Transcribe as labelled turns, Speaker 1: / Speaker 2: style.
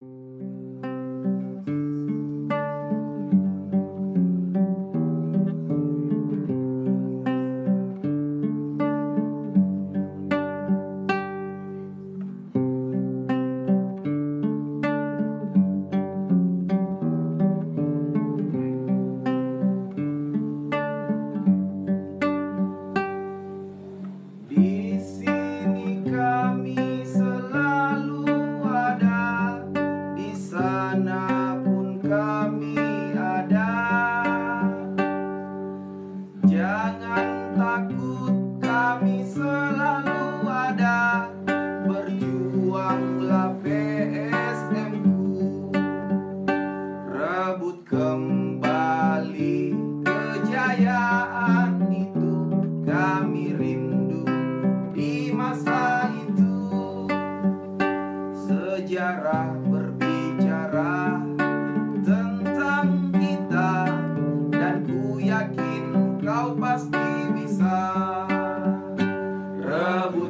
Speaker 1: Di kami selalu ada. Berjuanglah PSM ku, rebut kembali kejayaan itu. Kami rindu di masa itu Sejarah berbicara